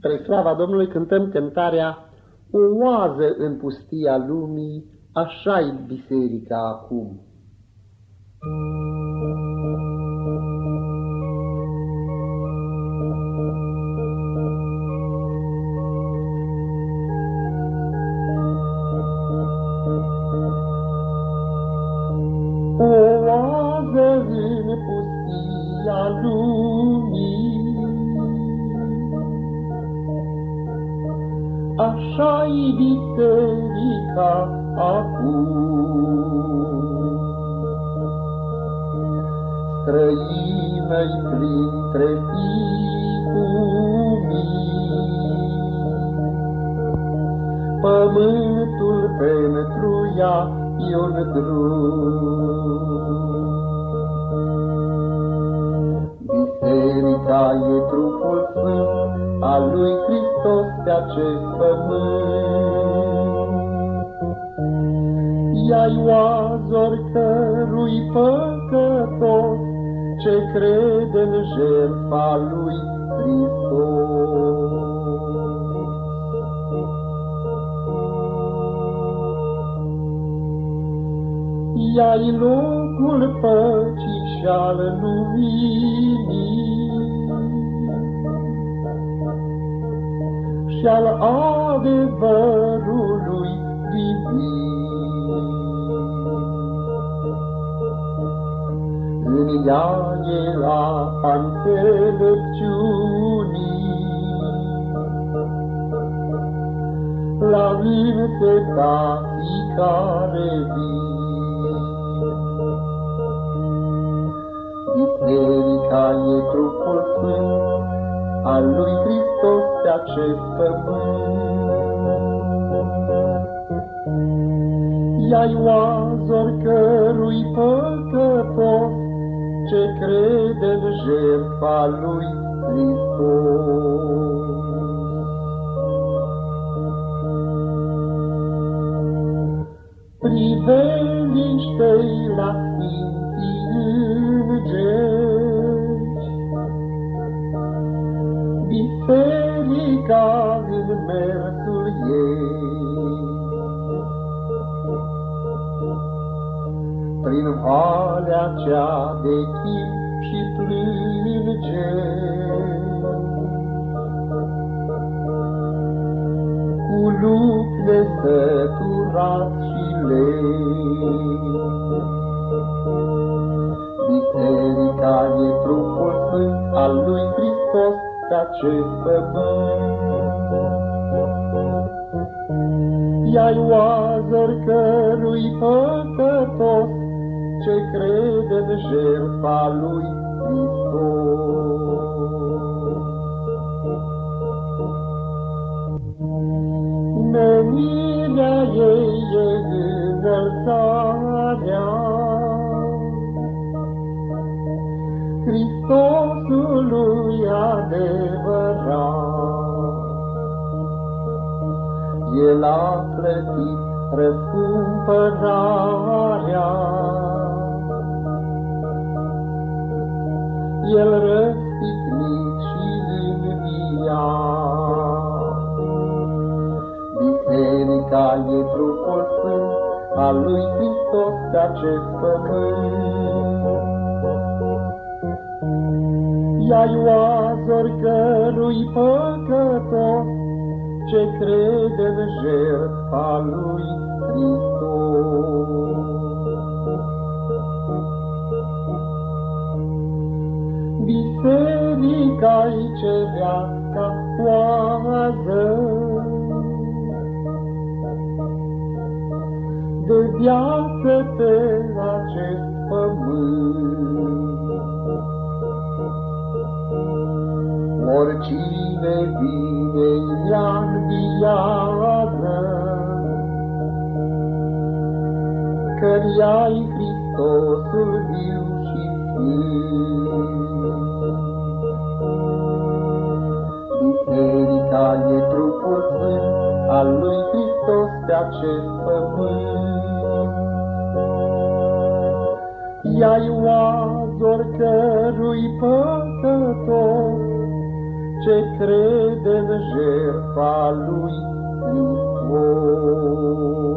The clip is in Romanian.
Spre slava Domnului cântăm cântarea O oază în pustia lumii, așa-i biserica acum. O așa-i biserica acum. Străină-i printre ficumii, Pământul pentru ea e un drum. Biserica e trupul sfânt al lui Hristos pe acest pământ. Ea-i oazor cărui păcătos ce crede în jertfa lui Hristos. Ea-i locul păcii și al luminii, și al adevărului divin. În ea era înțelepciunii, la însetat care vin. Biserica e trupul sfânt al lui Hristos pe acest pământ. Ea-i oazor cărui păcătos ce crede în jertfa lui Hristos. Priveliște-i la Sfinții Îngeri, Biserica în mersul ei. Prin valea cea de chip și plângeri, Cu lup nesăturat și lei. Biserica e trupul sfânt al lui Hristos pe acest pământ. Ea-i oazăr cărui păcătos ce crede în jertfa lui Hristos. Menirea ei e înălțarea Hristosului adevărat. El a plătit răscumpărarea, El răstignit și înviat. Biserica e trupul sfânt al lui Hristos pe acest pământ. Ea-i oazor cărui păcătos ce crede în jertfa lui Hristos. Biserica-i cerească oază, de viață pe acest pământ. Oricine vine ea înviază, că ea-i Hristosul viu și sfânt. Biserica e trupul sfânt al lui Hristos pe acest pământ. Ea-i oazor cărui păcătos ce crede în jertfa lui Hristos.